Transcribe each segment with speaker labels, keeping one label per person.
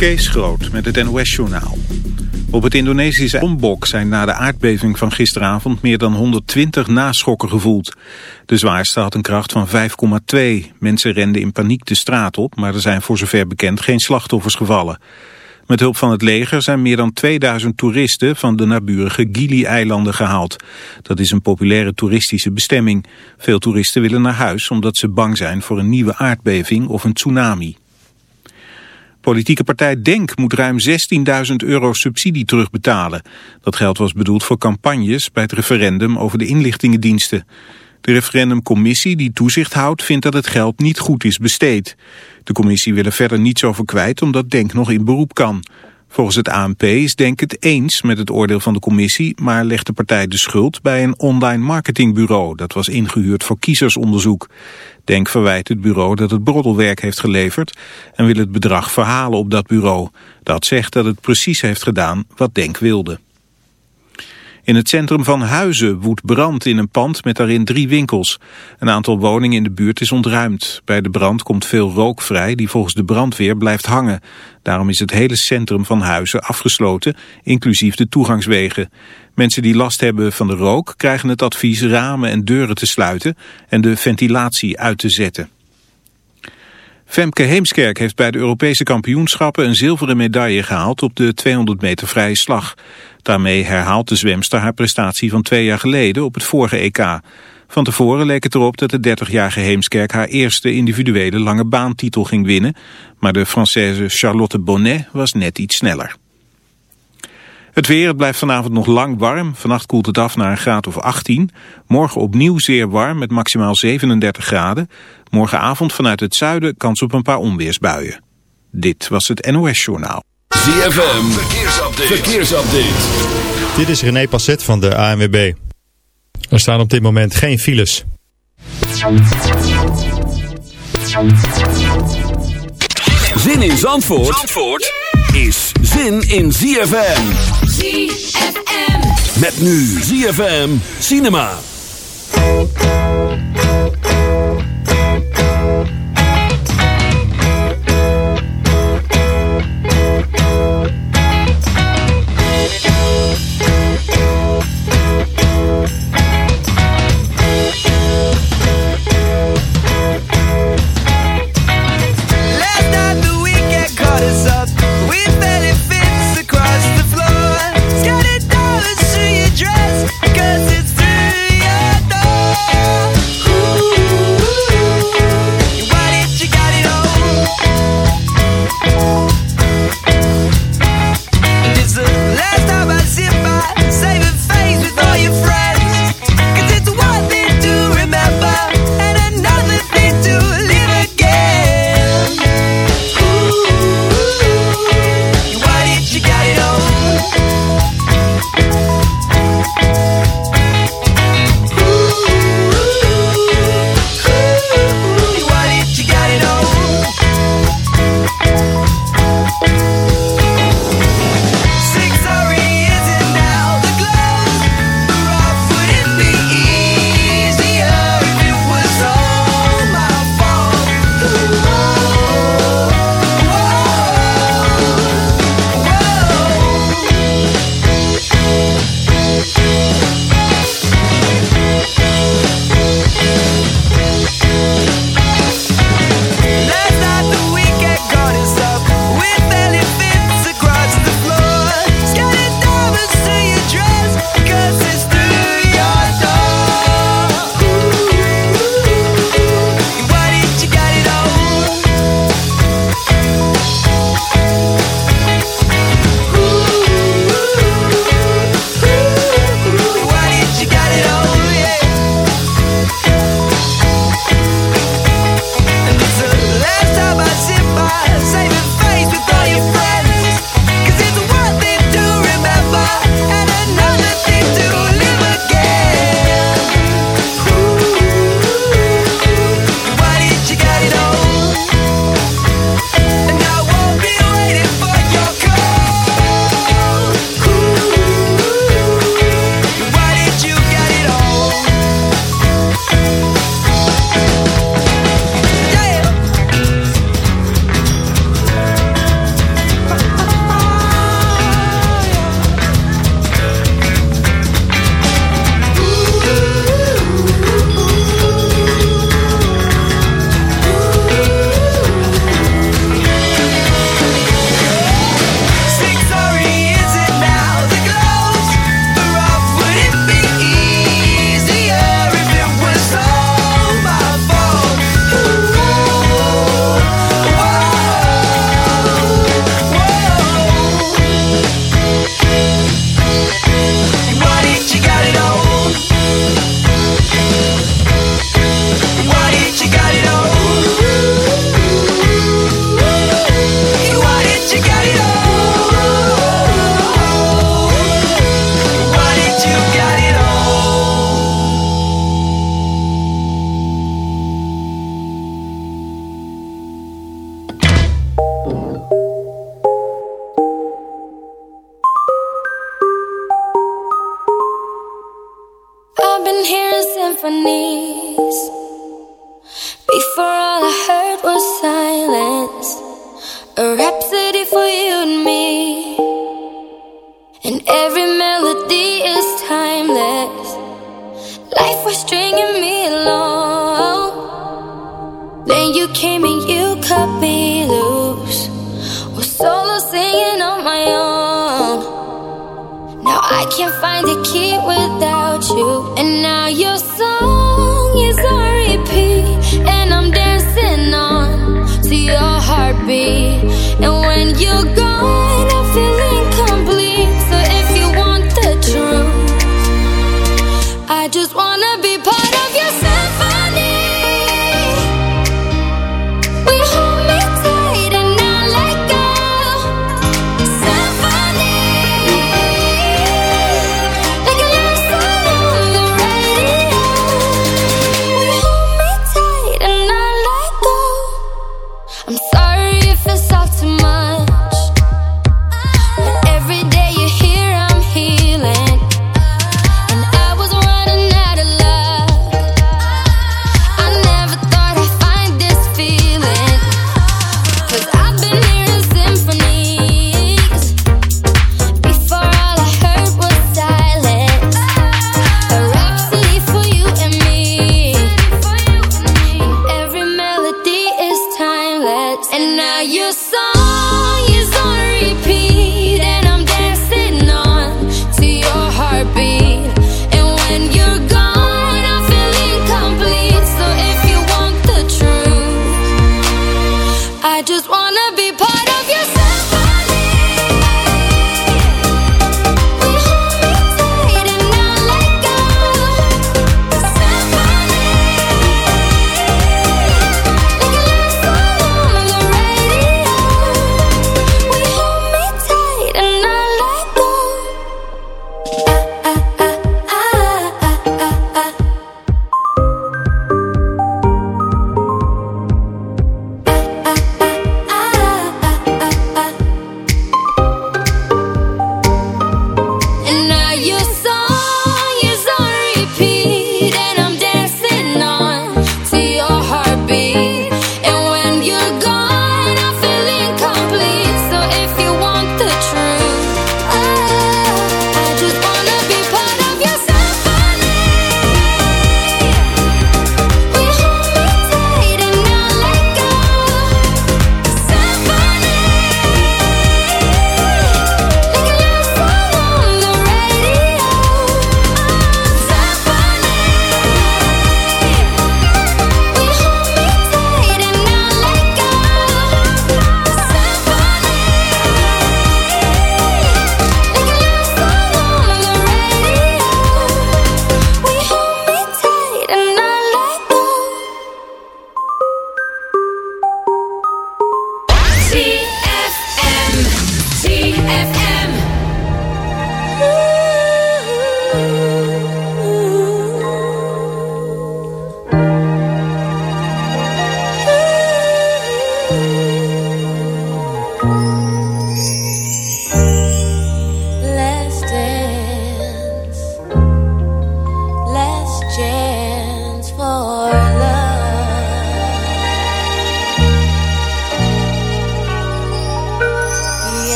Speaker 1: Kees Groot met het NOS-journaal. Op het Indonesische Lombok zijn na de aardbeving van gisteravond meer dan 120 naschokken gevoeld. De zwaarste had een kracht van 5,2. Mensen renden in paniek de straat op, maar er zijn voor zover bekend geen slachtoffers gevallen. Met hulp van het leger zijn meer dan 2000 toeristen van de naburige Gili-eilanden gehaald. Dat is een populaire toeristische bestemming. Veel toeristen willen naar huis omdat ze bang zijn voor een nieuwe aardbeving of een tsunami. Politieke partij DENK moet ruim 16.000 euro subsidie terugbetalen. Dat geld was bedoeld voor campagnes bij het referendum over de inlichtingendiensten. De referendumcommissie die toezicht houdt vindt dat het geld niet goed is besteed. De commissie wil er verder niets over kwijt omdat DENK nog in beroep kan. Volgens het ANP is Denk het eens met het oordeel van de commissie, maar legt de partij de schuld bij een online marketingbureau dat was ingehuurd voor kiezersonderzoek. Denk verwijt het bureau dat het broddelwerk heeft geleverd en wil het bedrag verhalen op dat bureau. Dat zegt dat het precies heeft gedaan wat Denk wilde. In het centrum van Huizen woedt brand in een pand met daarin drie winkels. Een aantal woningen in de buurt is ontruimd. Bij de brand komt veel rook vrij die volgens de brandweer blijft hangen. Daarom is het hele centrum van Huizen afgesloten, inclusief de toegangswegen. Mensen die last hebben van de rook krijgen het advies ramen en deuren te sluiten en de ventilatie uit te zetten. Femke Heemskerk heeft bij de Europese kampioenschappen een zilveren medaille gehaald op de 200 meter vrije slag. Daarmee herhaalt de zwemster haar prestatie van twee jaar geleden op het vorige EK. Van tevoren leek het erop dat de 30-jarige Heemskerk haar eerste individuele lange baantitel ging winnen. Maar de Française Charlotte Bonnet was net iets sneller. Het weer, het blijft vanavond nog lang warm. Vannacht koelt het af naar een graad of 18. Morgen opnieuw zeer warm met maximaal 37 graden. Morgenavond vanuit het zuiden kans op een paar onweersbuien. Dit was het NOS Journaal.
Speaker 2: ZFM, verkeersupdate. verkeersupdate.
Speaker 3: Dit is René Passet van de ANWB. Er staan op dit moment geen files.
Speaker 2: Zin in Zandvoort, Zandvoort is zin in ZFM.
Speaker 4: ZFM.
Speaker 2: Met nu ZFM Cinema.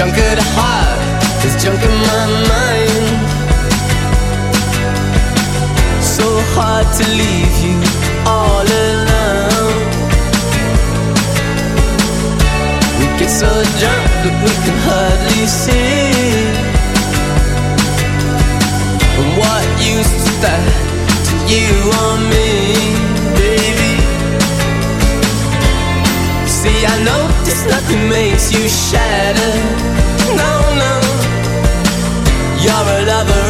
Speaker 4: junk at heart, there's junk in my mind. So hard to leave you all alone. We get so drunk that we can hardly see. And what used to that to you or me? See, I know this nothing makes you shatter. No, no, you're a lover.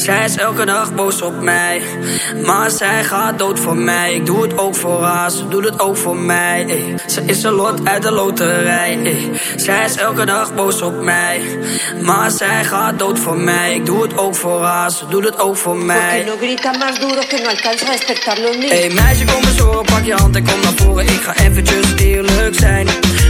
Speaker 5: Zij is elke dag boos op mij. Maar zij gaat dood voor mij. Ik doe het ook voor haar, ze doet het ook voor mij. ey. Ze is een lot uit de loterij. ey. Zij is elke dag boos op mij. Maar zij gaat dood voor mij. Ik doe het ook voor haar, ze doet het ook voor mij.
Speaker 6: no grita más duro que no alcanza a?
Speaker 5: Hey meisje, kom eens horen, pak je hand en kom naar voren. Ik ga eventjes eerlijk zijn.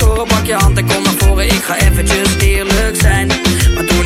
Speaker 5: horen, pak je hand en kom naar voren. Ik ga eventjes eerlijk zijn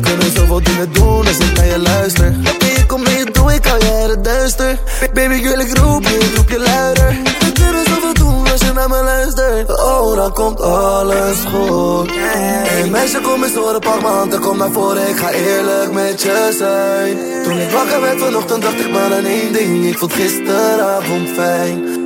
Speaker 7: kunnen zoveel dingen doen als ik naar je luister. Oké, kom mee, doe ik al het duister. Baby, ik wil ik roep je, roep je luider. We kunnen zoveel doen als je naar me luistert. Oh, dan komt alles goed. Hey meisje, kom eens horen, pak m'n hand en kom naar voren. Ik ga eerlijk met je zijn. Toen ik wakker werd vanochtend dacht ik maar aan één ding. Ik vond gisteravond fijn.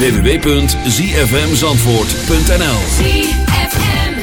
Speaker 2: www.zfmzandvoort.nl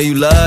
Speaker 7: you love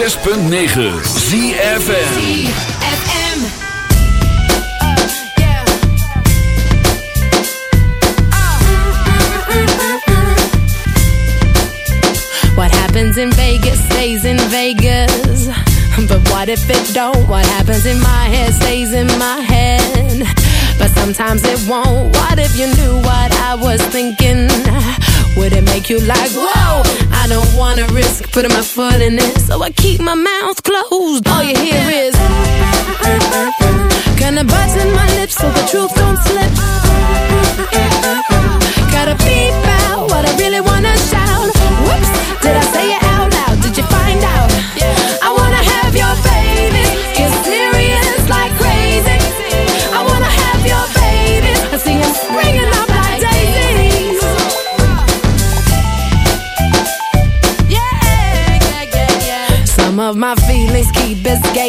Speaker 2: 106.9 ZFM.
Speaker 8: What happens in Vegas stays in Vegas. But what if it don't? What happens in my head stays in my head. But sometimes it won't. What if you knew what I was thinking? Would it make you like, whoa? Don't wanna risk putting my foot in it. So I keep my mouth closed. All you hear is, Gonna button my lips so the truth don't slip.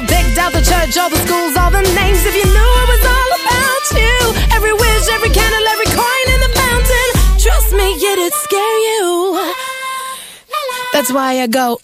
Speaker 8: You that I picked out the church, all the schools, all the names. If you knew it was all about you, every wish, every candle, every coin in the fountain. Trust me, it'd scare you. That's why I go.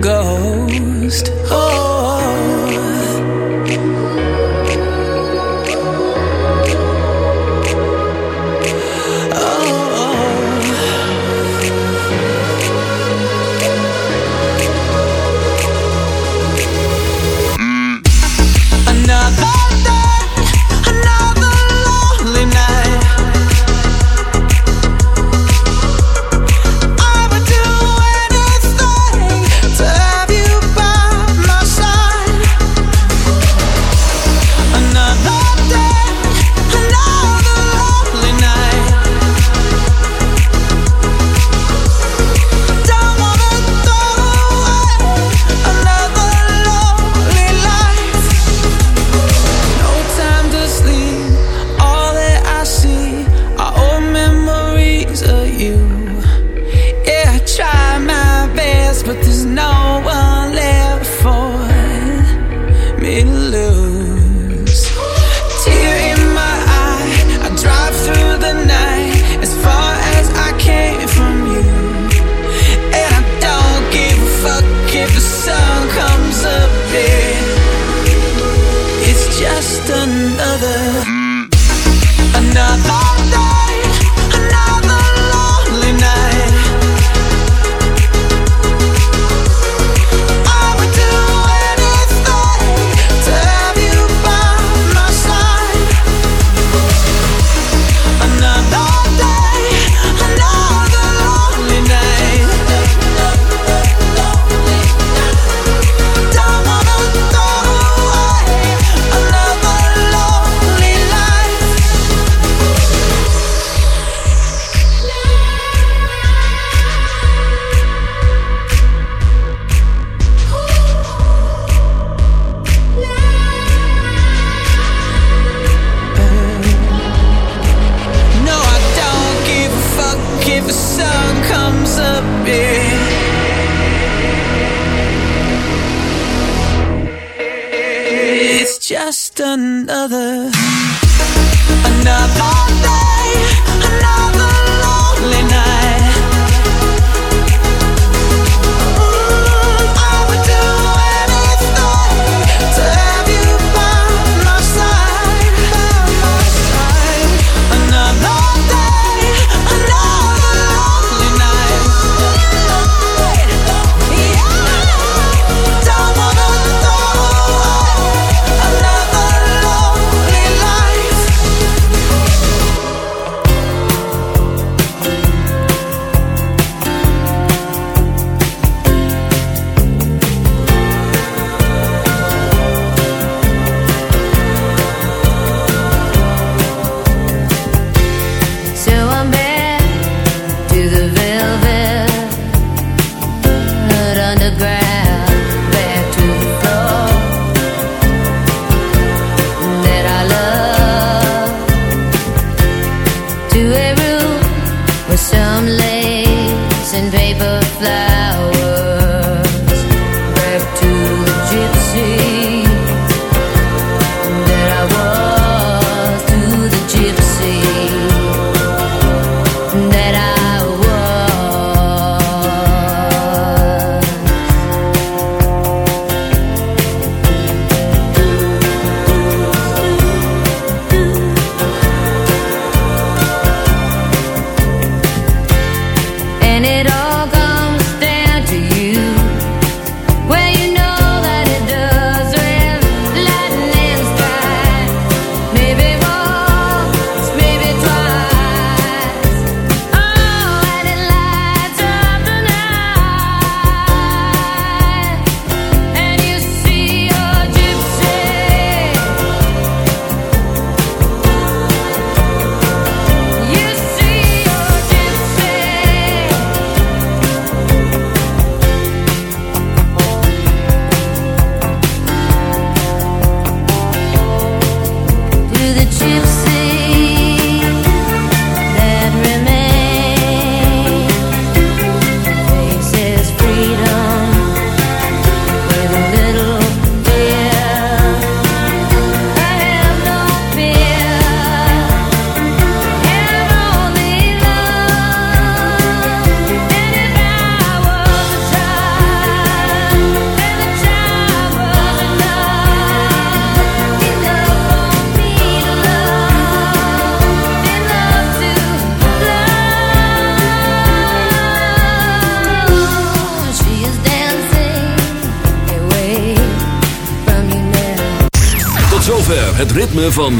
Speaker 9: Ghost.